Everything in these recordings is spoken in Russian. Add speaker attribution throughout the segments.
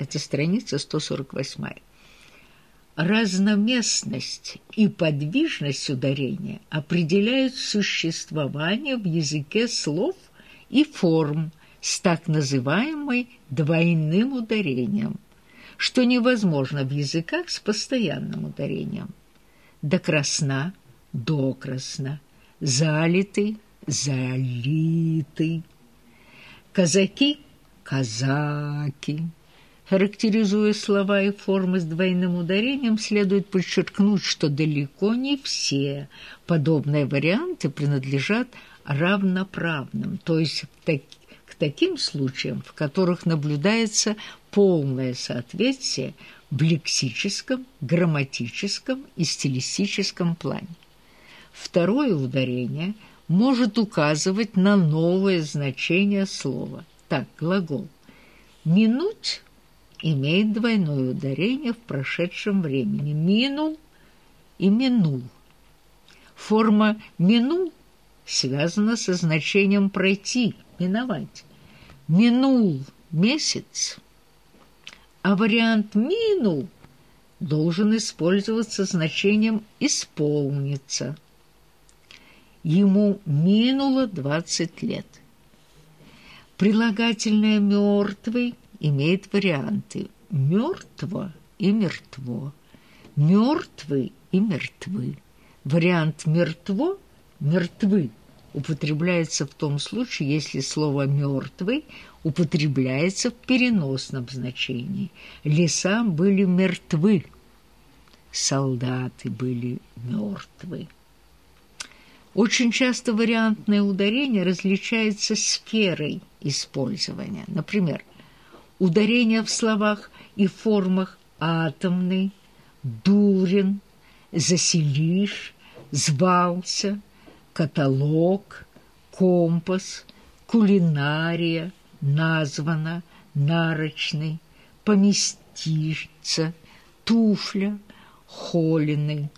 Speaker 1: Это страница 148. Разноместность и подвижность ударения определяют существование в языке слов и форм с так называемой двойным ударением, что невозможно в языках с постоянным ударением. До красна, до красна, залитый, залитый. Казаки – казаки. Характеризуя слова и формы с двойным ударением, следует подчеркнуть, что далеко не все подобные варианты принадлежат равноправным, то есть к таким случаям, в которых наблюдается полное соответствие в лексическом, грамматическом и стилистическом плане. Второе ударение может указывать на новое значение слова. Так, глагол «минуть» имеет двойное ударение в прошедшем времени. Минул и минул. Форма «минул» связана со значением «пройти», «миновать». Минул месяц, а вариант «минул» должен использоваться значением «исполниться». Ему минуло 20 лет. Прилагательное «мёртвый» имеет варианты «мёртво» и «мертво», «мёртвый» и «мертвы». Вариант «мертво» – «мертвы» употребляется в том случае, если слово «мёртвый» употребляется в переносном значении. Леса были мертвы, солдаты были мертвы. Очень часто вариантное ударение различается сферой использования. Например, ударение в словах и формах «атомный», «дурен», «заселишь», «звался», «каталог», «компас», «кулинария», «названа», «нарочный», «поместишься», «туфля», «холиный»,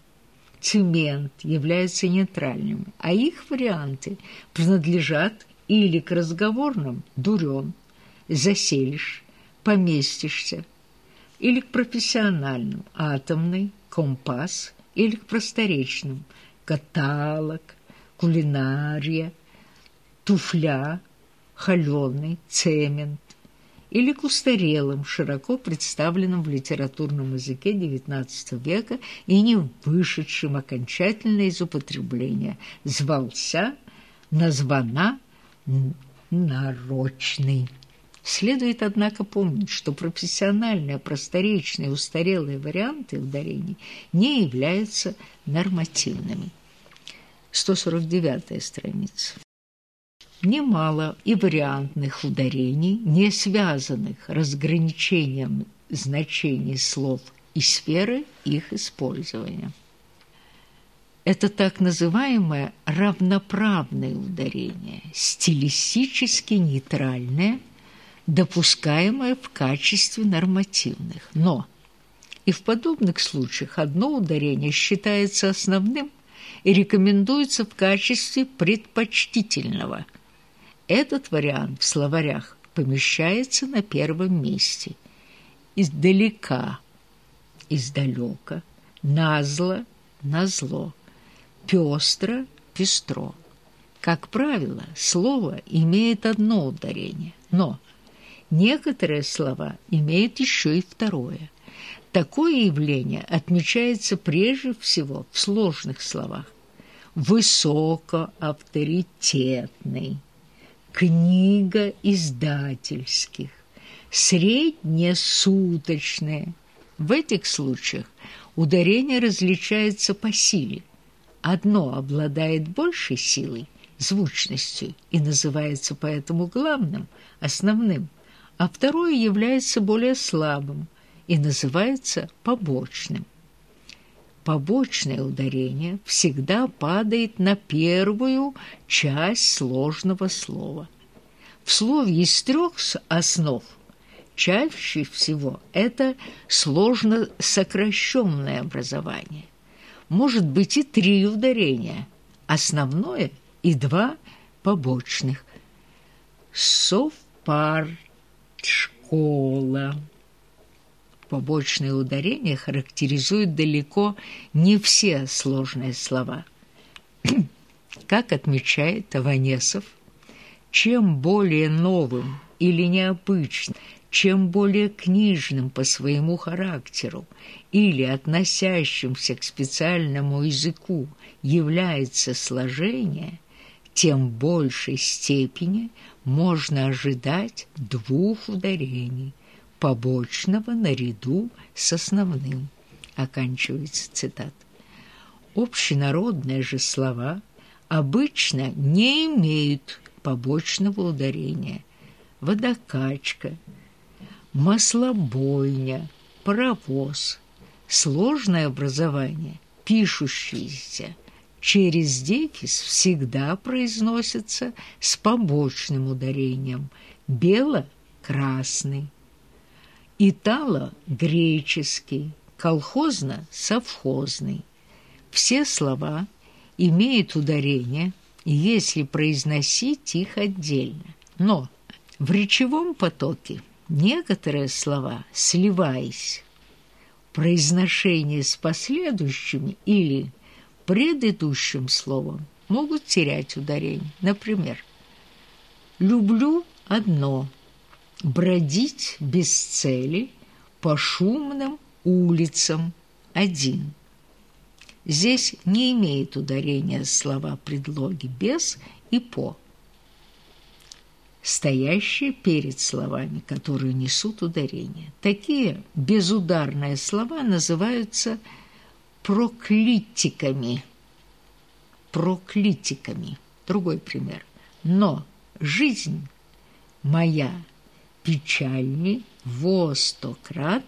Speaker 1: «цемент» являются нейтральными, а их варианты принадлежат или к разговорным «дурен», «заселишь», «поместишься», или к профессиональным «атомный», «компас», или к просторечным «каталог», «кулинария», «туфля», «холёный», «цемент», или к устарелым, широко представленным в литературном языке XIX века и не вышедшим окончательно из употребления. «звался», «названа», «нарочный». Следует, однако, помнить, что профессиональные, просторечные, устарелые варианты ударений не являются нормативными. 149 страница. Немало и вариантных ударений, не связанных разграничением значений слов и сферы их использования. Это так называемое равноправное ударение, стилистически нейтральное – допускаемое в качестве нормативных. Но и в подобных случаях одно ударение считается основным и рекомендуется в качестве предпочтительного. Этот вариант в словарях помещается на первом месте. Издалека, издалека, назло, назло, пестро, пестро. Как правило, слово имеет одно ударение, но – Некоторые слова имеют еще и второе. Такое явление отмечается прежде всего в сложных словах. Высокоавторитетный, книга издательских, среднесуточные. В этих случаях ударение различается по силе. Одно обладает большей силой, звучностью, и называется поэтому главным, основным – а второе является более слабым и называется побочным. Побочное ударение всегда падает на первую часть сложного слова. В слове из трех основ чаще всего это сложно сокращенное образование. Может быть и три ударения, основное и два побочных. Совпар школа, побочное ударение характеризует далеко не все сложные слова. Как отмечает Аванесов, чем более новым или необычным, чем более книжным по своему характеру или относящимся к специальному языку является сложение, тем большей степени можно ожидать двух ударений, побочного наряду с основным. Оканчивается цитат. Общенародные же слова обычно не имеют побочного ударения. Водокачка, маслобойня, паровоз, сложное образование, пишущиеся через дефис всегда произносятся с побочным ударением бело-красный, итало-греческий, колхозно-совхозный. Все слова имеют ударение, если произносить их отдельно. Но в речевом потоке некоторые слова, сливаясь, произношение с последующими или предыдущим словом, могут терять ударение. Например, «люблю одно» – бродить без цели по шумным улицам один. Здесь не имеет ударения слова предлоги «без» и «по», стоящие перед словами, которые несут ударение. Такие безударные слова называются проклитиками. Проклитиками. Другой пример. Но жизнь моя печальней во сто крат,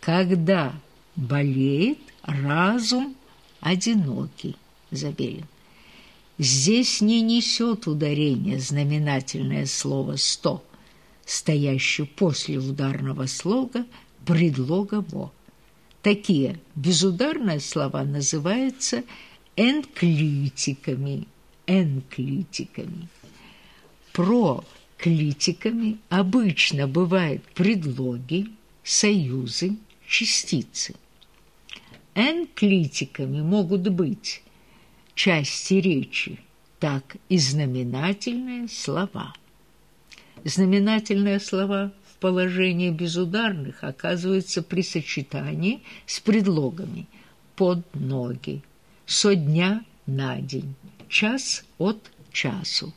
Speaker 1: когда болеет разум одинокий. Забелин. Здесь не несет ударение знаменательное слово «сто», стоящее после ударного слога предлога «во». Такие безударные слова называются энклитиками. Энклитиками. Проклитиками обычно бывают предлоги, союзы, частицы. Энклитиками могут быть части речи, так и знаменательные слова. Знаменательные слова в положении безударных оказываются при сочетании с предлогами «под ноги», «со дня на день», «час от часу».